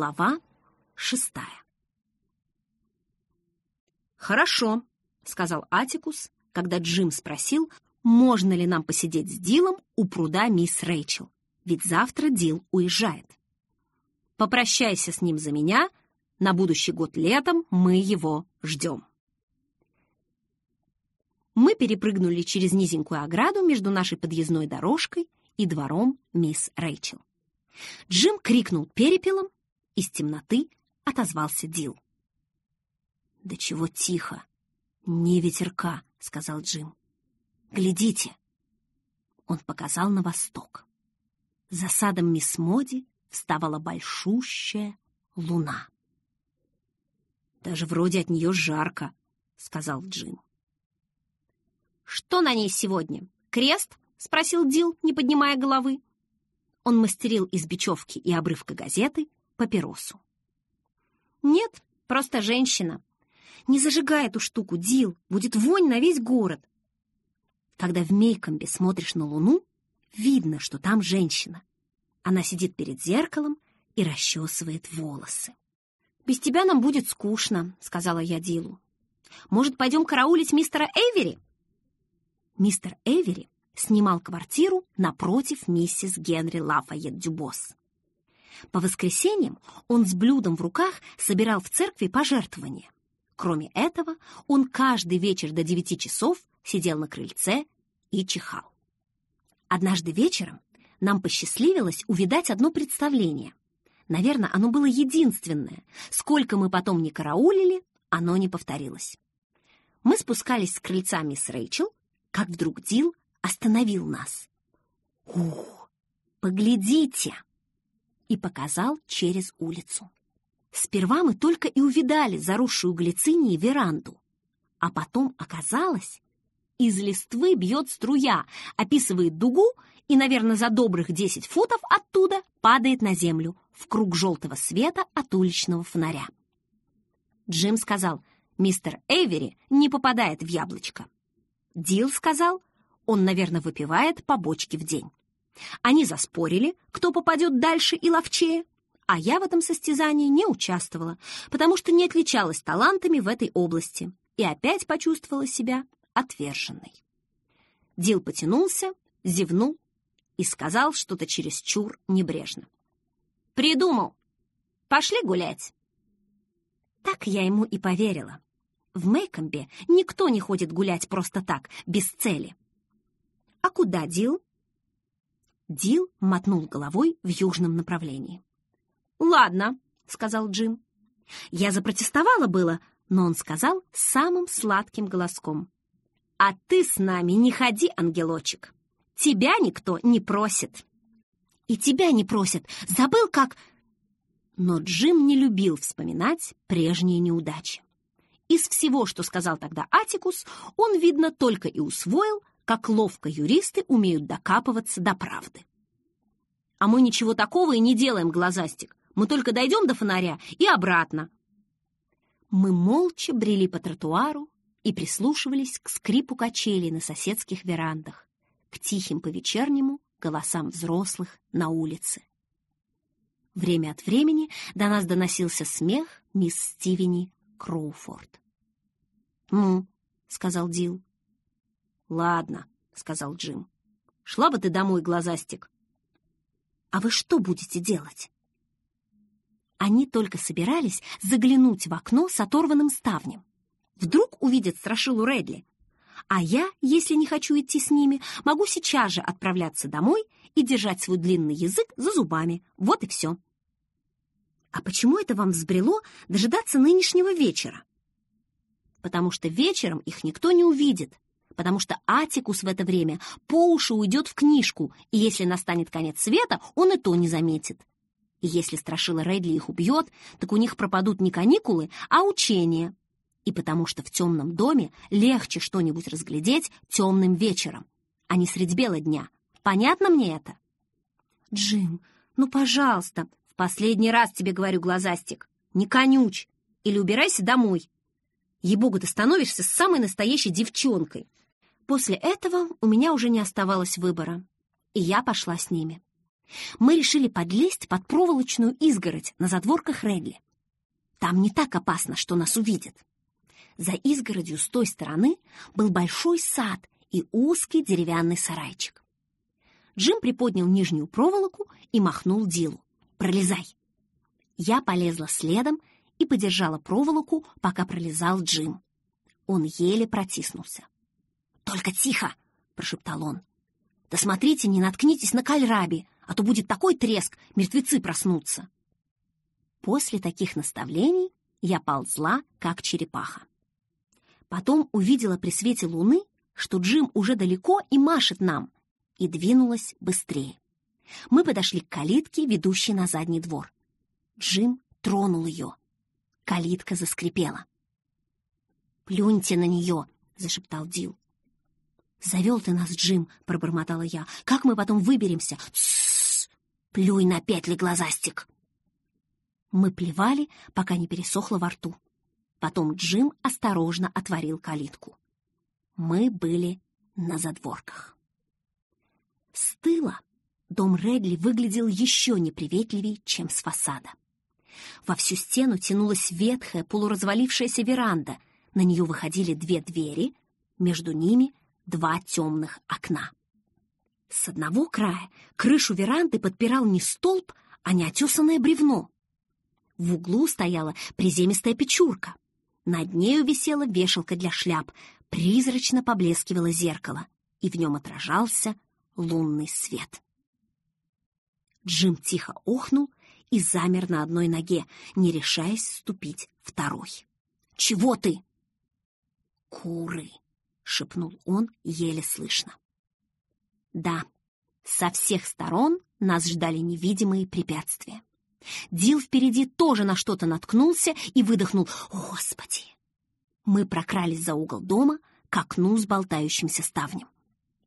Глава шестая. «Хорошо», — сказал Атикус, когда Джим спросил, можно ли нам посидеть с Дилом у пруда мисс Рэйчел, ведь завтра Дил уезжает. «Попрощайся с ним за меня, на будущий год летом мы его ждем». Мы перепрыгнули через низенькую ограду между нашей подъездной дорожкой и двором мисс Рэйчел. Джим крикнул перепелом, из темноты отозвался Дил. «Да чего тихо! Не ветерка!» — сказал Джим. «Глядите!» Он показал на восток. За садом мисс Моди вставала большущая луна. «Даже вроде от нее жарко», — сказал Джим. «Что на ней сегодня? Крест?» — спросил Дил, не поднимая головы. Он мастерил из бечевки и обрывка газеты папиросу. «Нет, просто женщина. Не зажигай эту штуку, Дил, будет вонь на весь город». Когда в Мейкомбе смотришь на луну, видно, что там женщина. Она сидит перед зеркалом и расчесывает волосы. «Без тебя нам будет скучно», — сказала я Дилу. «Может, пойдем караулить мистера Эйвери?» Мистер Эйвери снимал квартиру напротив миссис Генри Лафайет Дюбос. По воскресеньям он с блюдом в руках собирал в церкви пожертвования. Кроме этого, он каждый вечер до девяти часов сидел на крыльце и чихал. Однажды вечером нам посчастливилось увидать одно представление. Наверное, оно было единственное. Сколько мы потом не караулили, оно не повторилось. Мы спускались с крыльца мисс Рэйчел, как вдруг Дил остановил нас. «Ух, поглядите!» И показал через улицу. Сперва мы только и увидали заросшую глицинией веранду, а потом оказалось, из листвы бьет струя, описывает дугу и, наверное, за добрых 10 футов оттуда падает на землю в круг желтого света от уличного фонаря. Джим сказал, мистер Эйвери не попадает в яблочко. Дил сказал, он, наверное, выпивает по бочке в день. Они заспорили, кто попадет дальше и ловчее, а я в этом состязании не участвовала, потому что не отличалась талантами в этой области и опять почувствовала себя отверженной. Дил потянулся, зевнул и сказал что-то чересчур небрежно. «Придумал! Пошли гулять!» Так я ему и поверила. В Мейкомбе никто не ходит гулять просто так, без цели. «А куда, Дил?» Дил мотнул головой в южном направлении. «Ладно», — сказал Джим. Я запротестовала было, но он сказал самым сладким голоском. «А ты с нами не ходи, ангелочек. Тебя никто не просит». «И тебя не просят. Забыл, как...» Но Джим не любил вспоминать прежние неудачи. Из всего, что сказал тогда Атикус, он, видно, только и усвоил, как ловко юристы умеют докапываться до правды. А мы ничего такого и не делаем, глазастик. Мы только дойдем до фонаря и обратно. Мы молча брели по тротуару и прислушивались к скрипу качелей на соседских верандах, к тихим по-вечернему голосам взрослых на улице. Время от времени до нас доносился смех мисс Стивени Кроуфорд. «Ну», — сказал Дил, «Ладно», — сказал Джим. «Шла бы ты домой, глазастик». «А вы что будете делать?» Они только собирались заглянуть в окно с оторванным ставнем. Вдруг увидят страшилу Редли. А я, если не хочу идти с ними, могу сейчас же отправляться домой и держать свой длинный язык за зубами. Вот и все. А почему это вам взбрело дожидаться нынешнего вечера? Потому что вечером их никто не увидит, потому что Атикус в это время по уши уйдет в книжку, и если настанет конец света, он и то не заметит. И если Страшила Редли их убьет, так у них пропадут не каникулы, а учения. И потому что в темном доме легче что-нибудь разглядеть темным вечером, а не средь бела дня. Понятно мне это? Джим, ну, пожалуйста, в последний раз тебе говорю, глазастик, не конюч, или убирайся домой. Ей-богу, ты становишься самой настоящей девчонкой. После этого у меня уже не оставалось выбора, и я пошла с ними. Мы решили подлезть под проволочную изгородь на задворках Редли. Там не так опасно, что нас увидят. За изгородью с той стороны был большой сад и узкий деревянный сарайчик. Джим приподнял нижнюю проволоку и махнул Дилу. «Пролезай!» Я полезла следом и подержала проволоку, пока пролезал Джим. Он еле протиснулся. «Только тихо!» — прошептал он. «Да смотрите, не наткнитесь на кальраби, а то будет такой треск, мертвецы проснутся!» После таких наставлений я ползла, как черепаха. Потом увидела при свете луны, что Джим уже далеко и машет нам, и двинулась быстрее. Мы подошли к калитке, ведущей на задний двор. Джим тронул ее. Калитка заскрипела. «Плюньте на нее!» — зашептал Дил. «Завел ты нас, Джим!» — пробормотала я. «Как мы потом выберемся?» «Тссс! Плюй на петли, глазастик!» Мы плевали, пока не пересохло во рту. Потом Джим осторожно отворил калитку. Мы были на задворках. С тыла дом Редли выглядел еще неприветливее, чем с фасада. Во всю стену тянулась ветхая, полуразвалившаяся веранда. На нее выходили две двери, между ними два темных окна. С одного края крышу веранды подпирал не столб, а неотесанное бревно. В углу стояла приземистая печурка. Над нею висела вешалка для шляп, призрачно поблескивало зеркало, и в нем отражался лунный свет. Джим тихо охнул и замер на одной ноге, не решаясь ступить второй. «Чего ты?» «Куры!» — шепнул он еле слышно. Да, со всех сторон нас ждали невидимые препятствия. Дил впереди тоже на что-то наткнулся и выдохнул «Господи!». Мы прокрались за угол дома к окну с болтающимся ставнем.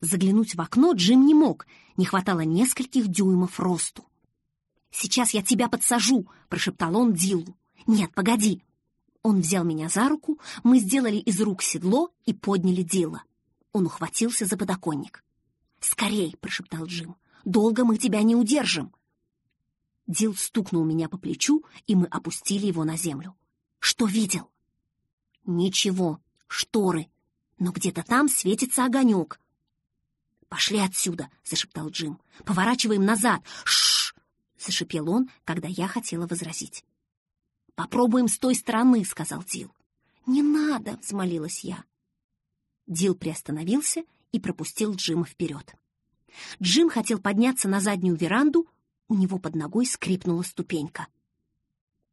Заглянуть в окно Джим не мог, не хватало нескольких дюймов росту. «Сейчас я тебя подсажу!» — прошептал он Дилу. «Нет, погоди!» Он взял меня за руку, мы сделали из рук седло и подняли Дила. Он ухватился за подоконник. «Скорей!» — прошептал Джим. «Долго мы тебя не удержим!» Дил стукнул меня по плечу, и мы опустили его на землю. «Что видел?» «Ничего, шторы, но где-то там светится огонек». «Пошли отсюда!» — зашептал Джим. «Поворачиваем назад!» «Шш!» — зашипел он, когда я хотела возразить. «Попробуем с той стороны», — сказал Дил. «Не надо!» — взмолилась я. Дил приостановился и пропустил Джима вперед. Джим хотел подняться на заднюю веранду, у него под ногой скрипнула ступенька.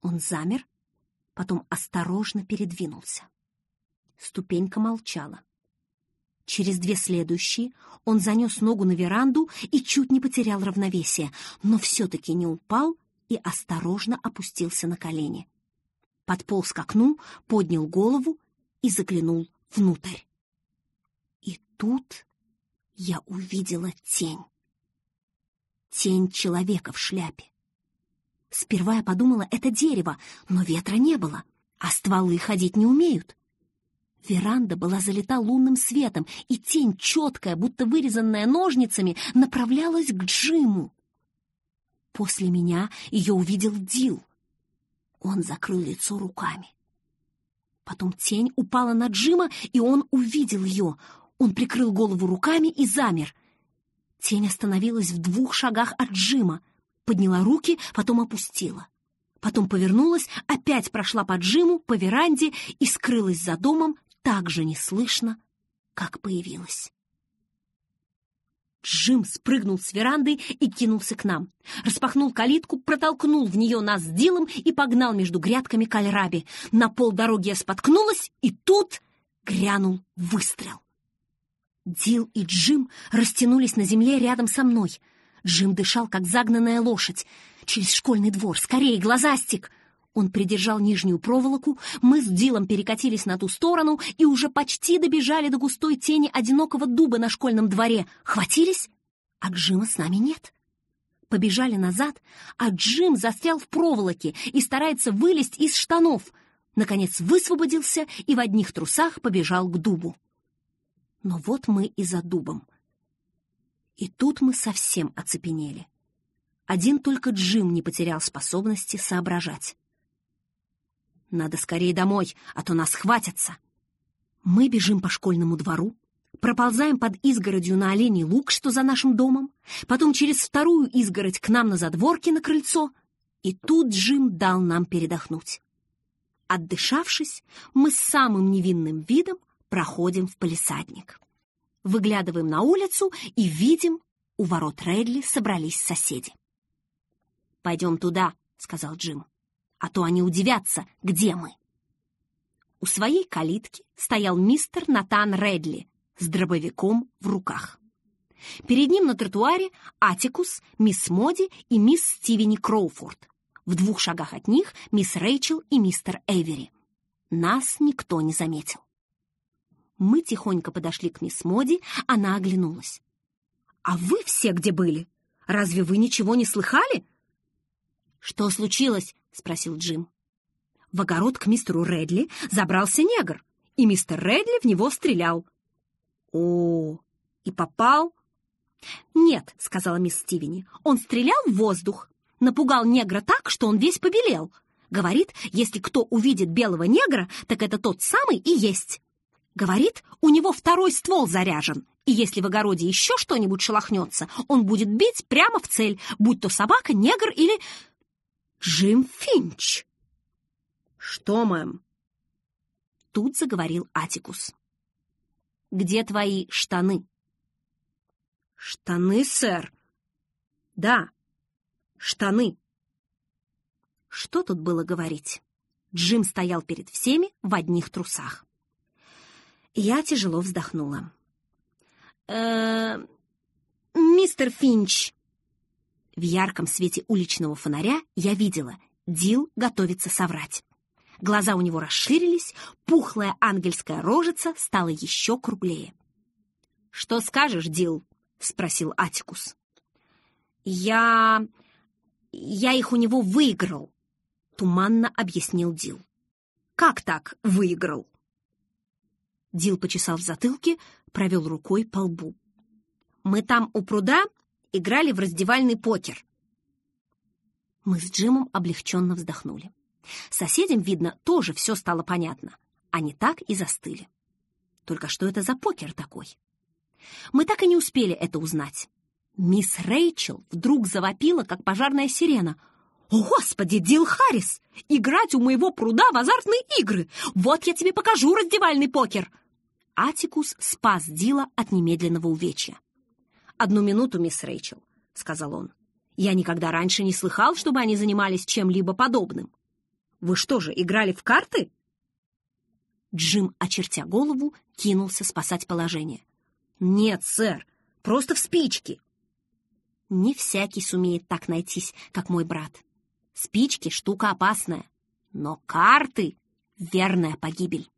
Он замер, потом осторожно передвинулся. Ступенька молчала. Через две следующие он занес ногу на веранду и чуть не потерял равновесие, но все-таки не упал и осторожно опустился на колени. Подполз к окну, поднял голову и заглянул внутрь. И тут я увидела тень тень человека в шляпе. Сперва я подумала, это дерево, но ветра не было, а стволы ходить не умеют. Веранда была залита лунным светом, и тень, четкая, будто вырезанная ножницами, направлялась к Джиму. После меня ее увидел Дил. Он закрыл лицо руками. Потом тень упала на Джима, и он увидел ее. Он прикрыл голову руками и замер. Тень остановилась в двух шагах от Джима, подняла руки, потом опустила. Потом повернулась, опять прошла по Джиму, по веранде и скрылась за домом так же неслышно, как появилась. Джим спрыгнул с веранды и кинулся к нам. Распахнул калитку, протолкнул в нее нас с Дилом и погнал между грядками кальраби. На полдороги я споткнулась, и тут грянул выстрел. Дил и Джим растянулись на земле рядом со мной. Джим дышал, как загнанная лошадь. «Через школьный двор! Скорее, глазастик!» Он придержал нижнюю проволоку, мы с Дилом перекатились на ту сторону и уже почти добежали до густой тени одинокого дуба на школьном дворе. Хватились? А Джима с нами нет. Побежали назад, а Джим застрял в проволоке и старается вылезть из штанов. Наконец высвободился и в одних трусах побежал к дубу. Но вот мы и за дубом. И тут мы совсем оцепенели. Один только Джим не потерял способности соображать. «Надо скорее домой, а то нас хватятся!» Мы бежим по школьному двору, проползаем под изгородью на оленей луг, что за нашим домом, потом через вторую изгородь к нам на задворке на крыльцо, и тут Джим дал нам передохнуть. Отдышавшись, мы с самым невинным видом проходим в палисадник. Выглядываем на улицу и видим, у ворот Редли собрались соседи. «Пойдем туда», — сказал Джим, — «а то они удивятся, где мы». У своей калитки стоял мистер Натан Редли с дробовиком в руках. Перед ним на тротуаре Атикус, мисс Моди и мисс Стивени Кроуфорд. В двух шагах от них мисс Рэйчел и мистер Эвери. Нас никто не заметил. Мы тихонько подошли к мисс Моди, она оглянулась. «А вы все где были? Разве вы ничего не слыхали?» «Что случилось?» — спросил Джим. В огород к мистеру Редли забрался негр, и мистер Редли в него стрелял. «О, и попал?» «Нет», — сказала мисс Стивени, — «он стрелял в воздух, напугал негра так, что он весь побелел. Говорит, если кто увидит белого негра, так это тот самый и есть. Говорит, у него второй ствол заряжен, и если в огороде еще что-нибудь шелохнется, он будет бить прямо в цель, будь то собака, негр или... Джим Финч. «Что, мэм?» Тут заговорил Атикус. «Где твои штаны?» «Штаны, сэр?» «Да, штаны». Что тут было говорить? Джим стоял перед всеми в одних трусах. Я тяжело вздохнула. э мистер Финч!» В ярком свете уличного фонаря я видела, Дил готовится соврать. Глаза у него расширились, пухлая ангельская рожица стала еще круглее. «Что скажешь, Дил?» — спросил Атикус. «Я... я их у него выиграл», — туманно объяснил Дил. «Как так выиграл?» Дил почесал в затылке, провел рукой по лбу. «Мы там у пруда играли в раздевальный покер». Мы с Джимом облегченно вздохнули. Соседям, видно, тоже все стало понятно. Они так и застыли. Только что это за покер такой? Мы так и не успели это узнать. Мисс Рэйчел вдруг завопила, как пожарная сирена. «О, Господи, Дил Харрис! Играть у моего пруда в азартные игры! Вот я тебе покажу раздевальный покер!» Атикус спас Дила от немедленного увечья. «Одну минуту, мисс Рэйчел», — сказал он. «Я никогда раньше не слыхал, чтобы они занимались чем-либо подобным. Вы что же, играли в карты?» Джим, очертя голову, кинулся спасать положение. «Нет, сэр, просто в спички!» Не всякий сумеет так найтись, как мой брат. Спички — штука опасная, но карты — верная погибель.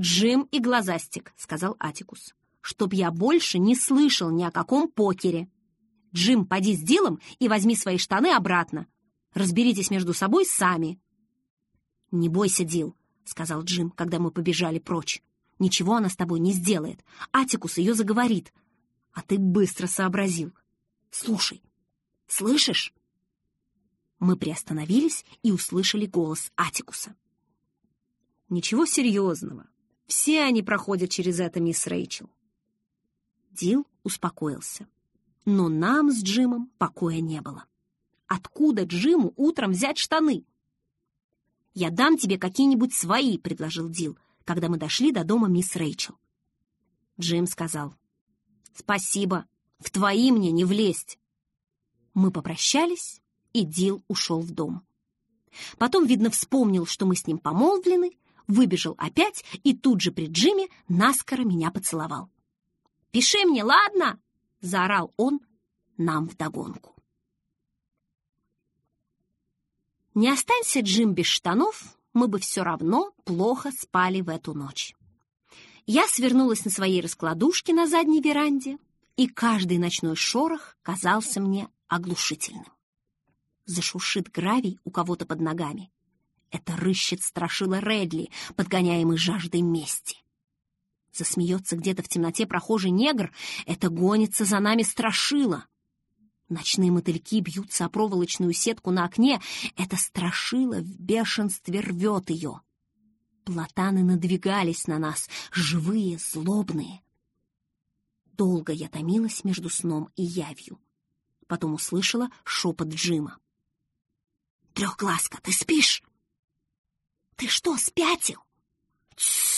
«Джим и Глазастик», — сказал Атикус, — «чтоб я больше не слышал ни о каком покере. Джим, поди с делом и возьми свои штаны обратно. Разберитесь между собой сами». «Не бойся, Дил», — сказал Джим, когда мы побежали прочь. «Ничего она с тобой не сделает. Атикус ее заговорит. А ты быстро сообразил. Слушай, слышишь?» Мы приостановились и услышали голос Атикуса. «Ничего серьезного. Все они проходят через это, мисс Рэйчел. Дил успокоился. Но нам с Джимом покоя не было. Откуда Джиму утром взять штаны? «Я дам тебе какие-нибудь свои», — предложил Дил, когда мы дошли до дома мисс Рэйчел. Джим сказал, «Спасибо, в твои мне не влезть». Мы попрощались, и Дил ушел в дом. Потом, видно, вспомнил, что мы с ним помолвлены, выбежал опять и тут же при Джиме наскоро меня поцеловал. «Пиши мне, ладно?» — заорал он нам вдогонку. Не останься Джим без штанов, мы бы все равно плохо спали в эту ночь. Я свернулась на своей раскладушке на задней веранде, и каждый ночной шорох казался мне оглушительным. Зашуршит гравий у кого-то под ногами, это рыщет страшила Редли, подгоняемый жаждой мести. Засмеется где-то в темноте прохожий негр. Это гонится за нами страшила. Ночные мотыльки бьются о проволочную сетку на окне. Это страшило в бешенстве рвет ее. Платаны надвигались на нас, живые, злобные. Долго я томилась между сном и явью. Потом услышала шепот Джима. «Трехглазка, ты спишь?» «Ты что, спятил?» «Тссс!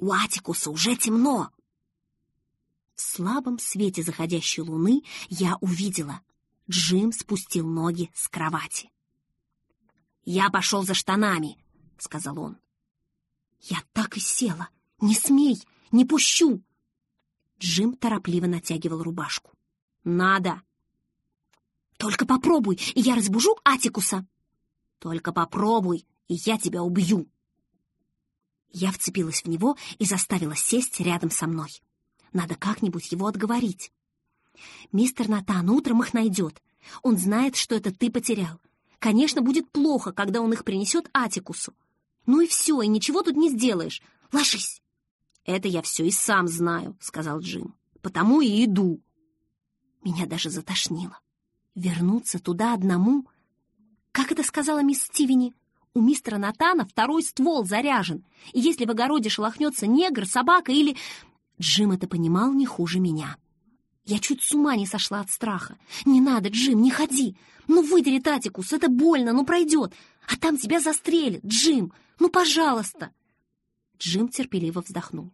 У Атикуса уже темно!» В слабом свете заходящей луны я увидела. Джим спустил ноги с кровати. «Я пошел за штанами», — сказал он. Я так и села. «Не смей! Не пущу!» Джим торопливо натягивал рубашку. «Надо!» «Только попробуй, и я разбужу Атикуса!» «Только попробуй, и я тебя убью!» Я вцепилась в него и заставила сесть рядом со мной. Надо как-нибудь его отговорить. Мистер Натан утром их найдет. Он знает, что это ты потерял. Конечно, будет плохо, когда он их принесет Атикусу. Ну и все, и ничего тут не сделаешь. Ложись. Это я все и сам знаю, сказал Джим. Потому и иду. Меня даже затошнило. Вернуться туда одному? Как это сказала мисс Стивени? У мистера Натана второй ствол заряжен, и если в огороде шелохнется негр, собака или... Джим это понимал не хуже меня. Я чуть с ума не сошла от страха. «Не надо, Джим, не ходи! Ну, выдери Татикус, это больно, ну пройдет! А там тебя застрелят, Джим! Ну, пожалуйста!» Джим терпеливо вздохнул.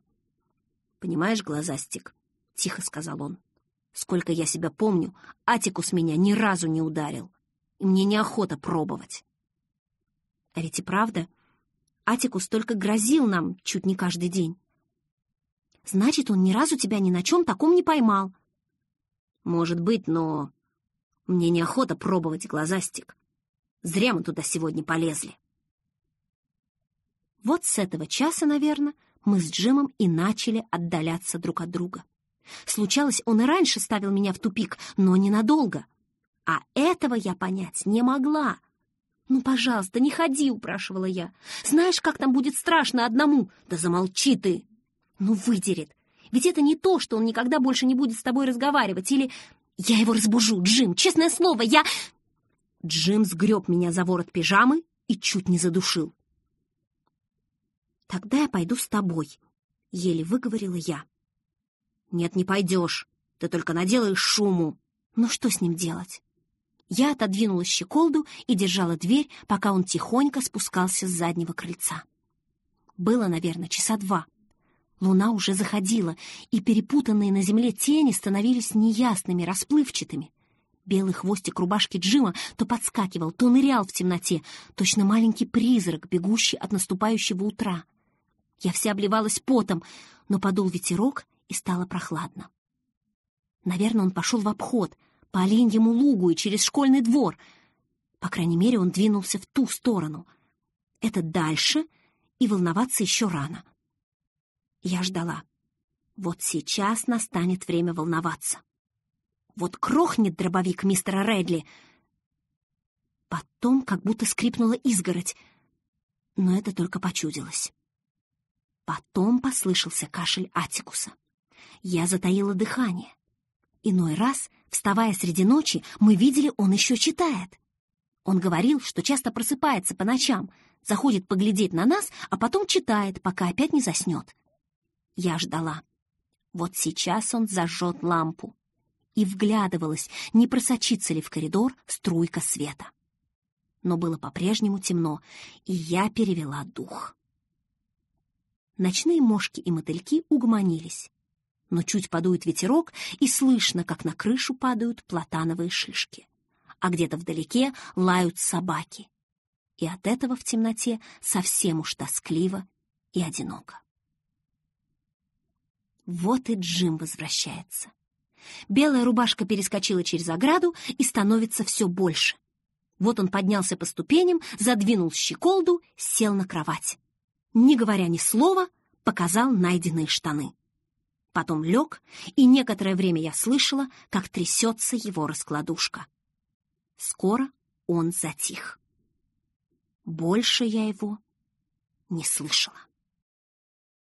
«Понимаешь, глазастик?» — тихо сказал он. «Сколько я себя помню, Атикус меня ни разу не ударил, и мне неохота пробовать». А ведь и правда, Атикус только грозил нам чуть не каждый день. Значит, он ни разу тебя ни на чем таком не поймал. Может быть, но мне неохота пробовать глазастик. Зря мы туда сегодня полезли. Вот с этого часа, наверное, мы с Джимом и начали отдаляться друг от друга. Случалось, он и раньше ставил меня в тупик, но ненадолго. А этого я понять не могла. «Ну, пожалуйста, не ходи», — упрашивала я. «Знаешь, как там будет страшно одному?» «Да замолчи ты!» Ну, выдерет. Ведь это не то, что он никогда больше не будет с тобой разговаривать. Или я его разбужу, Джим, честное слово, я... Джим сгреб меня за ворот пижамы и чуть не задушил. «Тогда я пойду с тобой», — еле выговорила я. «Нет, не пойдешь. Ты только наделаешь шуму». «Ну что с ним делать?» Я отодвинула щеколду и держала дверь, пока он тихонько спускался с заднего крыльца. Было, наверное, часа два. Луна уже заходила, и перепутанные на земле тени становились неясными, расплывчатыми. Белый хвостик рубашки Джима то подскакивал, то нырял в темноте, точно маленький призрак, бегущий от наступающего утра. Я вся обливалась потом, но подул ветерок, и стало прохладно. Наверное, он пошел в обход, по оленьему лугу и через школьный двор. По крайней мере, он двинулся в ту сторону. Это дальше, и волноваться еще рано. Я ждала. Вот сейчас настанет время волноваться. Вот крохнет дробовик мистера Рэдли. Потом как будто скрипнула изгородь, но это только почудилось. Потом послышался кашель Атикуса. Я затаила дыхание. Иной раз, вставая среди ночи, мы видели, он еще читает. Он говорил, что часто просыпается по ночам, заходит поглядеть на нас, а потом читает, пока опять не заснет. Я ждала. Вот сейчас он зажжет лампу. И вглядывалась, не просочится ли в коридор струйка света. Но было по-прежнему темно, и я перевела дух. Ночные мошки и мотыльки угомонились. Но чуть подует ветерок, и слышно, как на крышу падают платановые шишки. А где-то вдалеке лают собаки. И от этого в темноте совсем уж тоскливо и одиноко. Вот и Джим возвращается. Белая рубашка перескочила через ограду и становится все больше. Вот он поднялся по ступеням, задвинул щеколду, сел на кровать. Не говоря ни слова, показал найденные штаны. Потом лег, и некоторое время я слышала, как трясется его раскладушка. Скоро он затих. Больше я его не слышала.